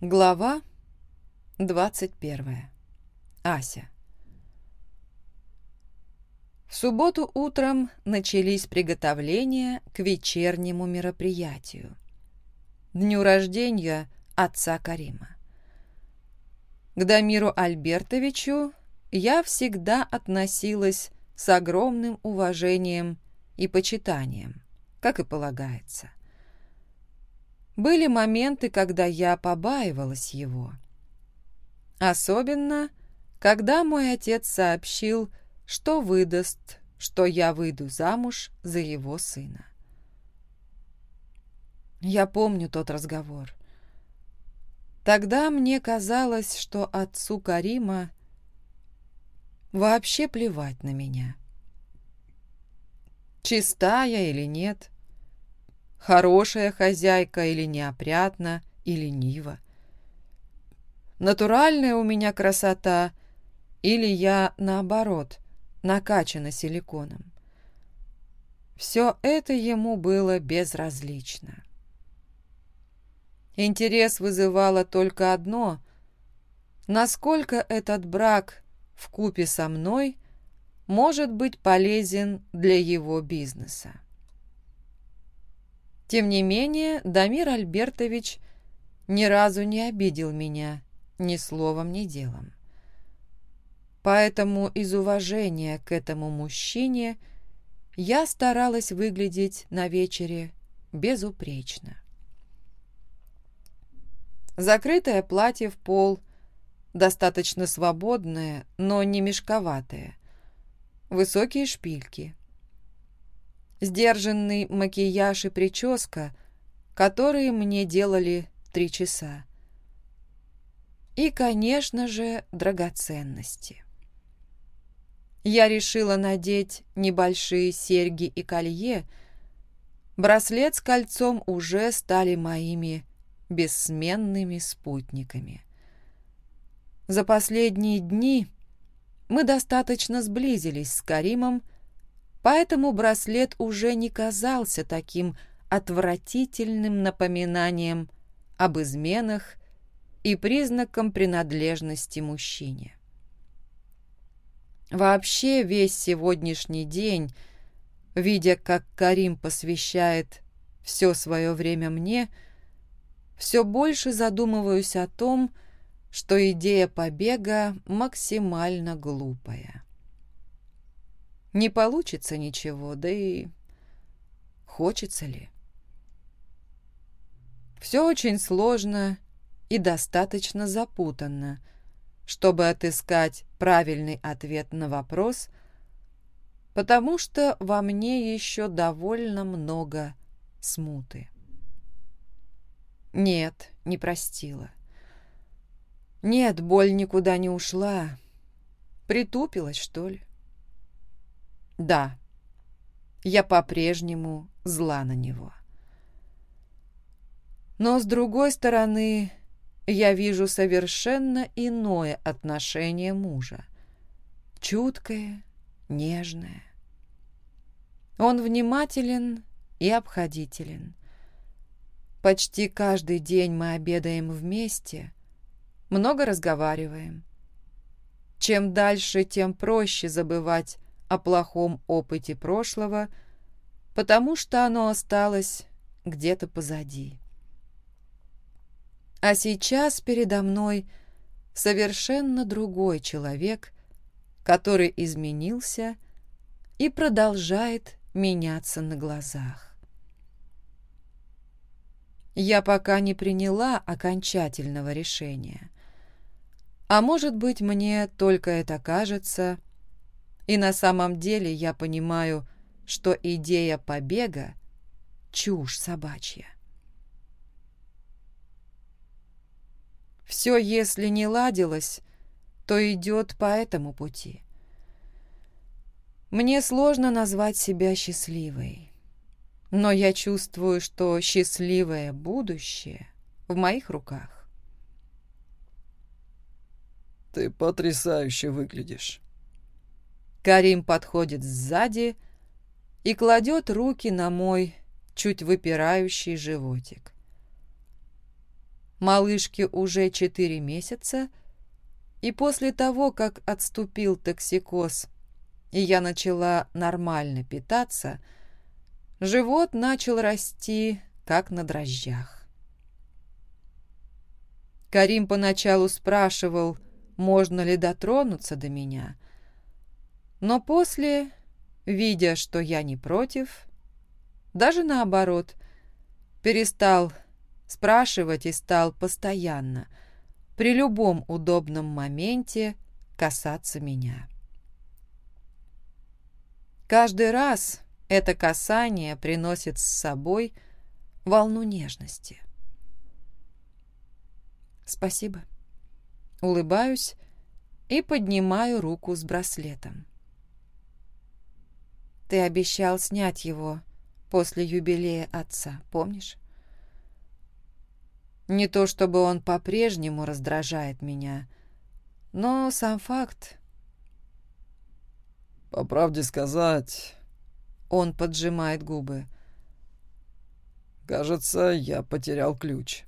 Глава 21. Ася. В субботу утром начались приготовления к вечернему мероприятию. Дню рождения отца Карима. К Дамиру Альбертовичу я всегда относилась с огромным уважением и почитанием, как и полагается. Были моменты, когда я побаивалась его. Особенно, когда мой отец сообщил, что выдаст, что я выйду замуж за его сына. Я помню тот разговор. Тогда мне казалось, что отцу Карима вообще плевать на меня. Чистая или нет, хорошая хозяйка или неопрятна, или нива. Натуральная у меня красота, или я, наоборот, накачана силиконом. Все это ему было безразлично. Интерес вызывало только одно — насколько этот брак в купе со мной может быть полезен для его бизнеса. Тем не менее, Дамир Альбертович ни разу не обидел меня ни словом, ни делом. Поэтому из уважения к этому мужчине я старалась выглядеть на вечере безупречно. Закрытое платье в пол, достаточно свободное, но не мешковатое. Высокие шпильки сдержанный макияж и прическа, которые мне делали три часа. И, конечно же, драгоценности. Я решила надеть небольшие серьги и колье. Браслет с кольцом уже стали моими бессменными спутниками. За последние дни мы достаточно сблизились с Каримом, поэтому браслет уже не казался таким отвратительным напоминанием об изменах и признаком принадлежности мужчине. Вообще весь сегодняшний день, видя, как Карим посвящает все свое время мне, все больше задумываюсь о том, что идея побега максимально глупая. Не получится ничего, да и хочется ли. Все очень сложно и достаточно запутанно, чтобы отыскать правильный ответ на вопрос, потому что во мне еще довольно много смуты. Нет, не простила. Нет, боль никуда не ушла. Притупилась, что ли? Да, я по-прежнему зла на него. Но, с другой стороны, я вижу совершенно иное отношение мужа. Чуткое, нежное. Он внимателен и обходителен. Почти каждый день мы обедаем вместе, много разговариваем. Чем дальше, тем проще забывать о плохом опыте прошлого, потому что оно осталось где-то позади. А сейчас передо мной совершенно другой человек, который изменился и продолжает меняться на глазах. Я пока не приняла окончательного решения. А может быть, мне только это кажется, и на самом деле я понимаю, что идея побега — чушь собачья. Все, если не ладилось, то идет по этому пути. Мне сложно назвать себя счастливой, но я чувствую, что счастливое будущее в моих руках. «Ты потрясающе выглядишь», Карим подходит сзади и кладет руки на мой чуть выпирающий животик. Малышке уже четыре месяца, и после того, как отступил токсикоз, и я начала нормально питаться, живот начал расти, как на дрожжах. Карим поначалу спрашивал, можно ли дотронуться до меня, Но после, видя, что я не против, даже наоборот, перестал спрашивать и стал постоянно, при любом удобном моменте, касаться меня. Каждый раз это касание приносит с собой волну нежности. «Спасибо». Улыбаюсь и поднимаю руку с браслетом. Ты обещал снять его после юбилея отца, помнишь? Не то чтобы он по-прежнему раздражает меня, но сам факт... По правде сказать... Он поджимает губы. Кажется, я потерял ключ.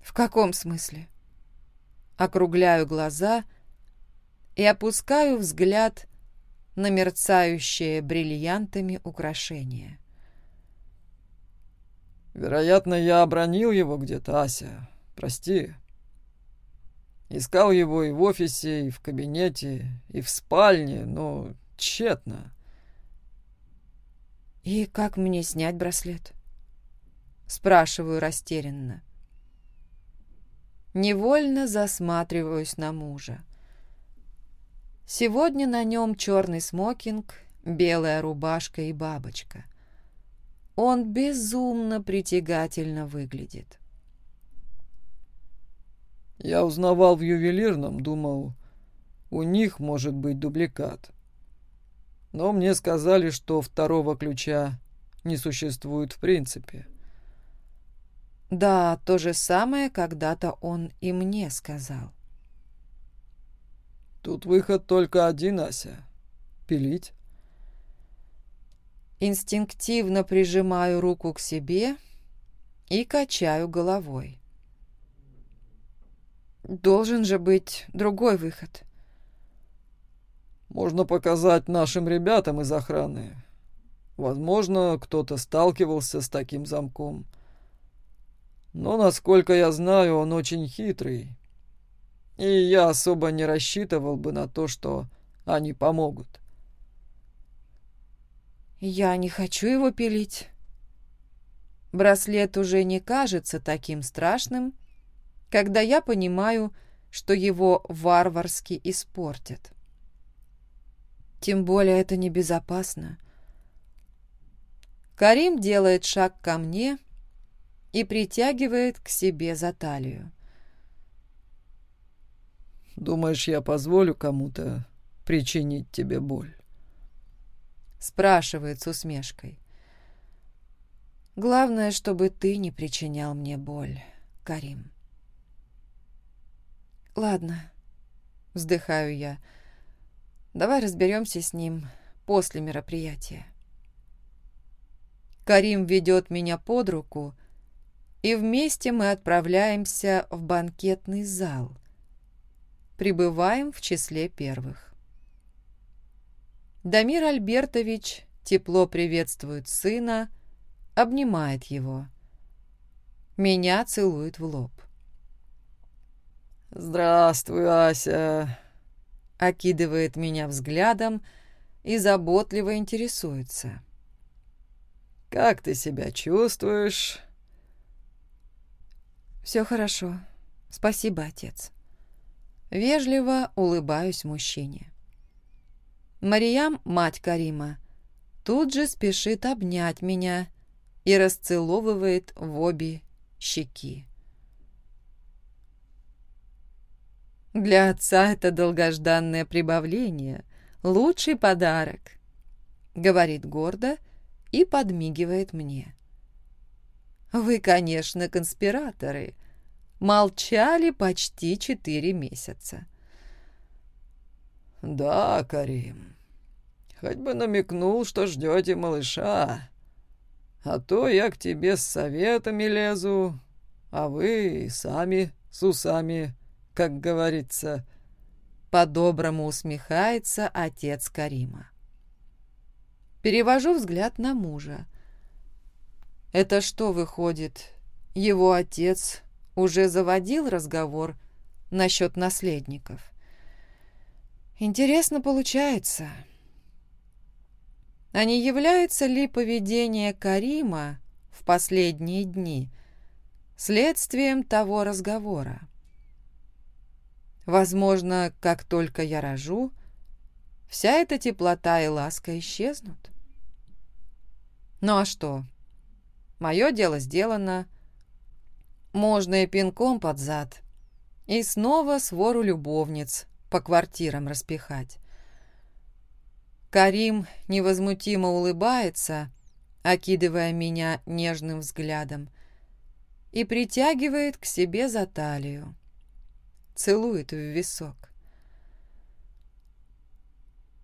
В каком смысле? Округляю глаза и опускаю взгляд на мерцающее бриллиантами украшение. Вероятно, я обронил его где-то, Ася. Прости. Искал его и в офисе, и в кабинете, и Сегодня на нем черный смокинг, белая рубашка и бабочка. Он безумно притягательно выглядит. Я узнавал в ювелирном, думал, у них может быть дубликат. Но мне сказали, что второго ключа не существует в принципе. Да, то же самое когда-то он и мне сказал. — Тут выход только один, Ася. Пилить. Инстинктивно прижимаю руку к себе и качаю головой. Должен же быть другой выход. Можно показать нашим ребятам из охраны. Возможно, кто-то сталкивался с таким замком. Но, насколько я знаю, он очень хитрый и я особо не рассчитывал бы на то, что они помогут. Я не хочу его пилить. Браслет уже не кажется таким страшным, когда я понимаю, что его варварски испортят. Тем более это небезопасно. Карим делает шаг ко мне и притягивает к себе за талию. Думаешь, я позволю кому-то причинить тебе боль?» Спрашивает с усмешкой. «Главное, чтобы ты не причинял мне боль, Карим». «Ладно», — вздыхаю я. «Давай разберемся с ним после мероприятия». Карим ведет меня под руку, и вместе мы отправляемся в банкетный зал — Прибываем в числе первых. Дамир Альбертович тепло приветствует сына, обнимает его. Меня целует в лоб. «Здравствуй, Ася!» Окидывает меня взглядом и заботливо интересуется. «Как ты себя чувствуешь?» «Все хорошо. Спасибо, отец». Вежливо улыбаюсь мужчине. Мариям, мать Карима, тут же спешит обнять меня и расцеловывает в обе щеки. Для отца это долгожданное прибавление, лучший подарок, говорит гордо и подмигивает мне. Вы, конечно, конспираторы. молчали почти четыре месяца. «Да, Карим, хоть бы намекнул, что ждете малыша, а то я к тебе с советами лезу, а вы сами с усами, как говорится». По-доброму усмехается отец Карима. Перевожу взгляд на мужа. Это что выходит? Его отец уже заводил разговор насчет наследников. Интересно получается. А не является ли поведение Карима в последние дни следствием того разговора? Возможно, как только я рожу, вся эта теплота и ласка исчезнут. Ну а что? Мое дело сделано. Можно и пинком под зад. И снова свору любовниц по квартирам распихать. Карим невозмутимо улыбается, окидывая меня нежным взглядом, и притягивает к себе за талию. Целует в висок.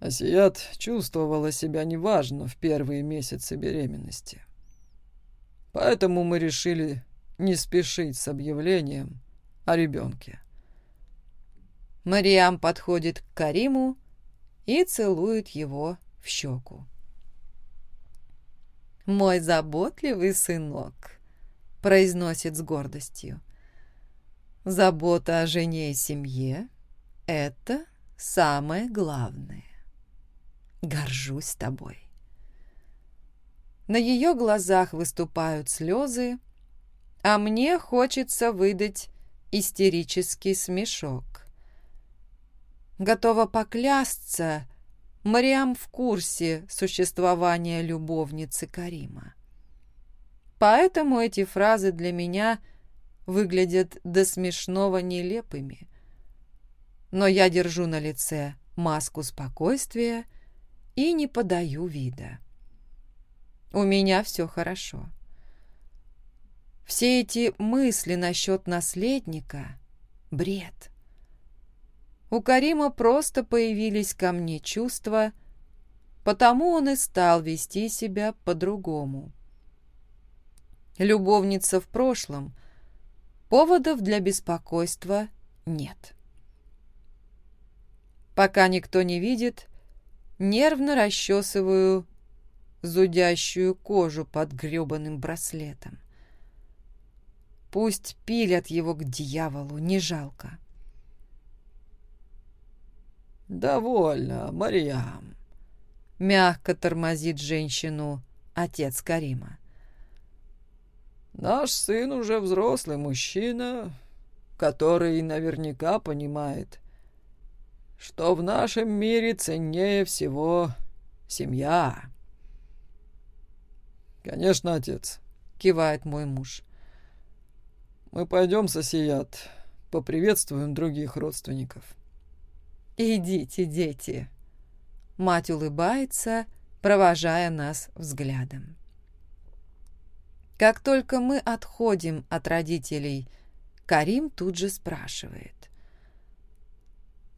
Асият чувствовала себя неважно в первые месяцы беременности. Поэтому мы решили не спешить с объявлением о ребенке. Мариам подходит к Кариму и целует его в щеку. «Мой заботливый сынок», — произносит с гордостью. «Забота о жене и семье — это самое главное. Горжусь тобой». На ее глазах выступают слезы, а мне хочется выдать истерический смешок. Готова поклясться, Мариам в курсе существования любовницы Карима. Поэтому эти фразы для меня выглядят до смешного нелепыми. Но я держу на лице маску спокойствия и не подаю вида. У меня все хорошо. Все эти мысли насчет наследника — бред. У Карима просто появились ко мне чувства, потому он и стал вести себя по-другому. Любовница в прошлом, поводов для беспокойства нет. Пока никто не видит, нервно расчесываю зудящую кожу под гребаным браслетом. Пусть пилят его к дьяволу, не жалко. «Довольно, Мариам», — мягко тормозит женщину отец Карима. «Наш сын уже взрослый мужчина, который наверняка понимает, что в нашем мире ценнее всего семья». «Конечно, отец», — кивает мой муж. Мы пойдем, сосият, поприветствуем других родственников. Идите, дети. Мать улыбается, провожая нас взглядом. Как только мы отходим от родителей, Карим тут же спрашивает.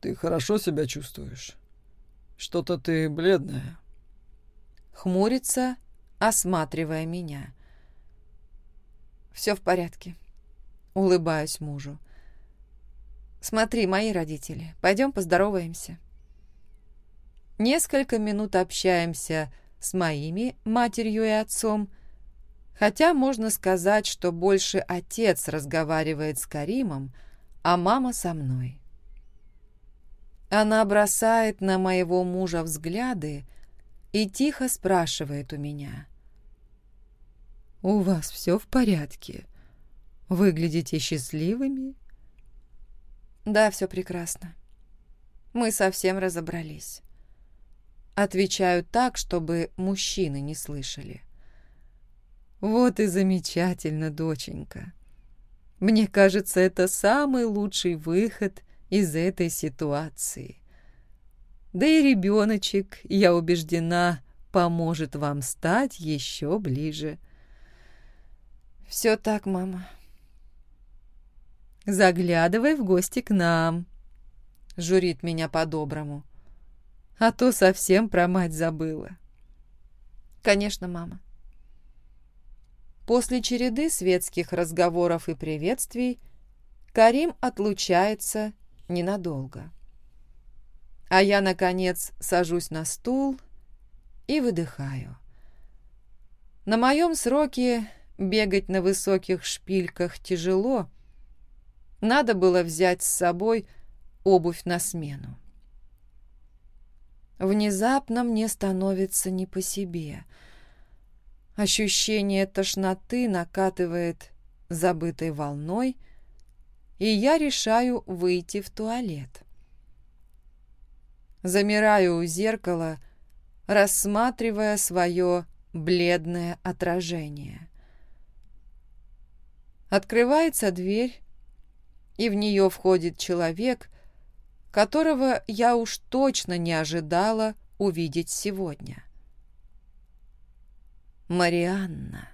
«Ты хорошо себя чувствуешь? Что-то ты бледная». Хмурится, осматривая меня. «Все в порядке», улыбаюсь мужу. Смотри, мои родители. Пойдем поздороваемся. Несколько минут общаемся с моими матерью и отцом, хотя можно сказать, что больше отец разговаривает с Каримом, а мама со мной. Она бросает на моего мужа взгляды и тихо спрашивает у меня. «У вас все в порядке? Выглядите счастливыми?» Да, все прекрасно. Мы совсем разобрались. Отвечаю так, чтобы мужчины не слышали. Вот и замечательно, доченька. Мне кажется, это самый лучший выход из этой ситуации. Да и ребеночек, я убеждена, поможет вам стать еще ближе. Все так, мама. Заглядывай в гости к нам», — журит меня по-доброму. А то совсем про мать забыла. «Конечно, мама». После череды светских разговоров и приветствий Карим отлучается ненадолго. А я, наконец, сажусь на стул и выдыхаю. На моем сроке бегать на высоких шпильках тяжело. Надо было взять с собой обувь на смену. Внезапно мне становится не по себе. Ощущение тошноты накатывает забытой волной, и я решаю выйти в туалет. Замираю у зеркала, рассматривая свое бледное отражение. Открывается дверь, и в нее входит человек, которого я уж точно не ожидала увидеть сегодня. Марианна.